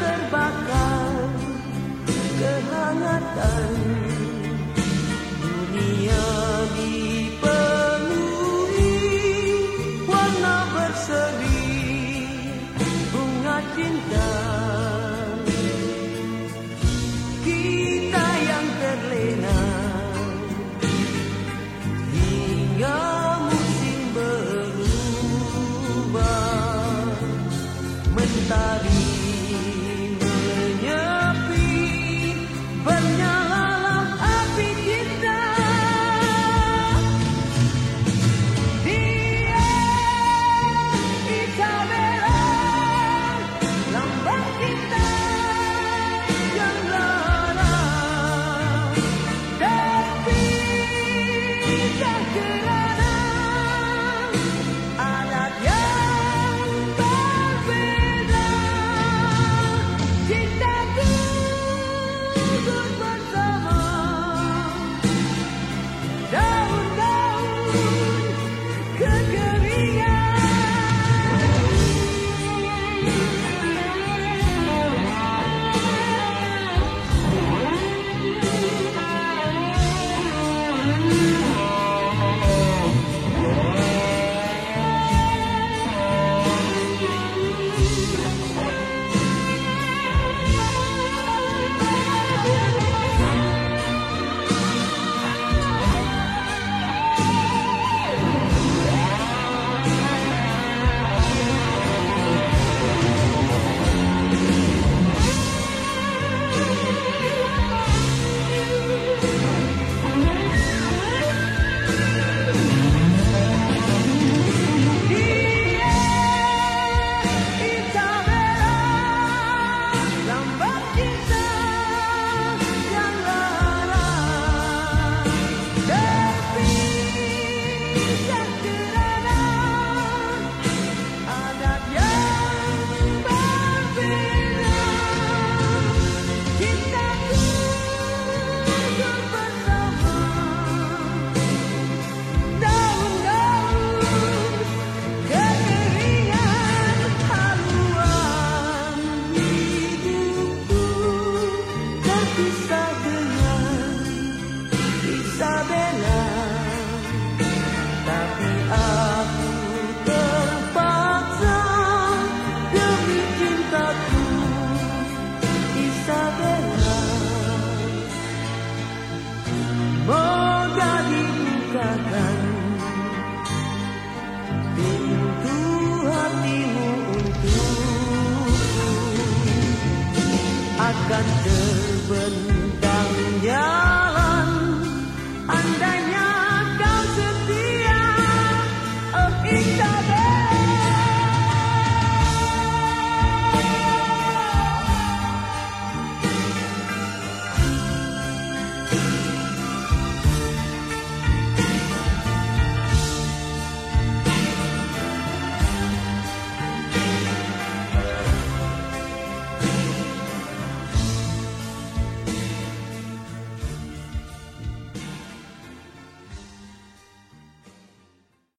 terbakar. Kehangatan dunia dipenuhi. Warna berseri bunga cinta. Kita yang terlena. Hingga musim berubah. Mentari good. Dengan Isabella tapi aku terpaksa demi cintaku. Isabella moga dibukakan pintu hatimu untukku. Akan